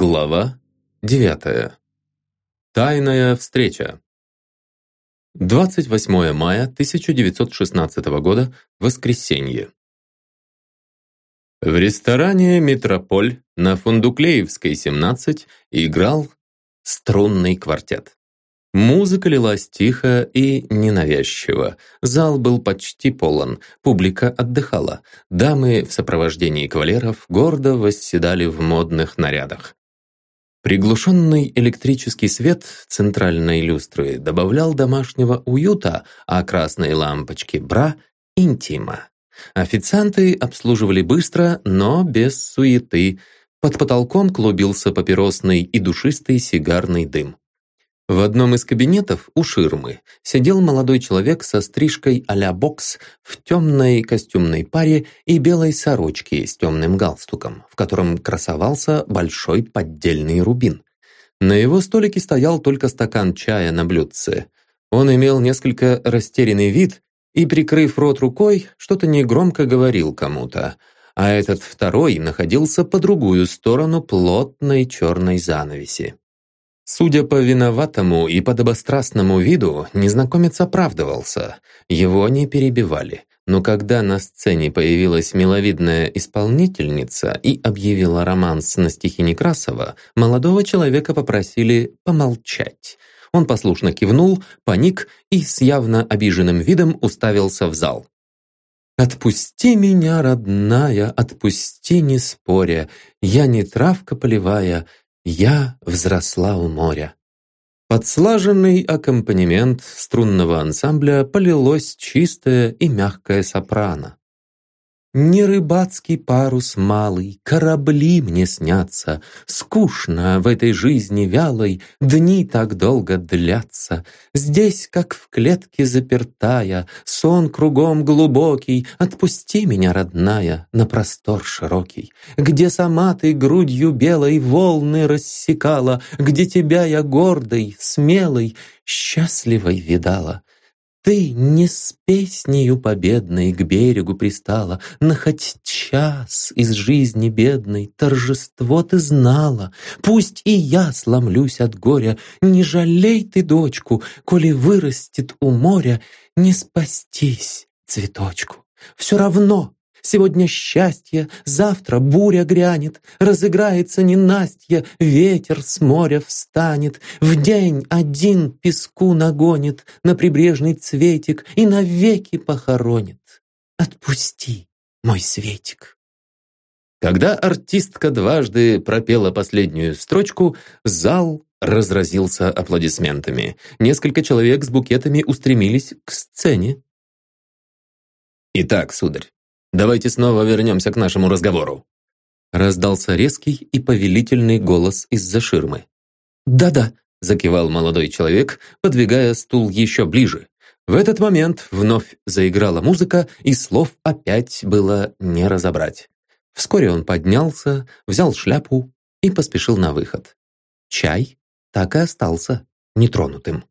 Глава девятая. Тайная встреча. 28 мая 1916 года, воскресенье. В ресторане «Метрополь» на Фундуклеевской, 17, играл струнный квартет. Музыка лилась тихо и ненавязчиво. Зал был почти полон, публика отдыхала. Дамы в сопровождении кавалеров гордо восседали в модных нарядах. Приглушенный электрический свет центральной люстры добавлял домашнего уюта, а красные лампочки бра – интима. Официанты обслуживали быстро, но без суеты. Под потолком клубился папиросный и душистый сигарный дым. В одном из кабинетов у ширмы сидел молодой человек со стрижкой а-ля бокс в темной костюмной паре и белой сорочке с темным галстуком, в котором красовался большой поддельный рубин. На его столике стоял только стакан чая на блюдце. Он имел несколько растерянный вид и, прикрыв рот рукой, что-то негромко говорил кому-то, а этот второй находился по другую сторону плотной черной занавеси. Судя по виноватому и подобострастному виду, незнакомец оправдывался. Его не перебивали. Но когда на сцене появилась миловидная исполнительница и объявила романс на стихи Некрасова, молодого человека попросили помолчать. Он послушно кивнул, паник и с явно обиженным видом уставился в зал. «Отпусти меня, родная, отпусти, не споря, я не травка полевая, я взросла у моря. Под слаженный аккомпанемент струнного ансамбля полилось чистое и мягкое сопрано. Не рыбацкий парус малый, корабли мне снятся. Скучно в этой жизни вялой, дни так долго длятся. Здесь, как в клетке запертая, сон кругом глубокий. Отпусти меня, родная, на простор широкий, где сама ты грудью белой волны рассекала, где тебя я гордой, смелой, счастливой видала. Ты не с песнею победной к берегу пристала, На хоть час из жизни бедной торжество ты знала. Пусть и я сломлюсь от горя, не жалей ты дочку, Коли вырастет у моря, не спастись цветочку. Все равно Сегодня счастье, завтра буря грянет, Разыграется ненастье, ветер с моря встанет, В день один песку нагонит На прибрежный цветик И навеки похоронит. Отпусти, мой светик. Когда артистка дважды пропела последнюю строчку, зал разразился аплодисментами. Несколько человек с букетами устремились к сцене. «Итак, сударь, Давайте снова вернемся к нашему разговору». Раздался резкий и повелительный голос из-за ширмы. «Да-да», — закивал молодой человек, подвигая стул еще ближе. В этот момент вновь заиграла музыка, и слов опять было не разобрать. Вскоре он поднялся, взял шляпу и поспешил на выход. Чай так и остался нетронутым.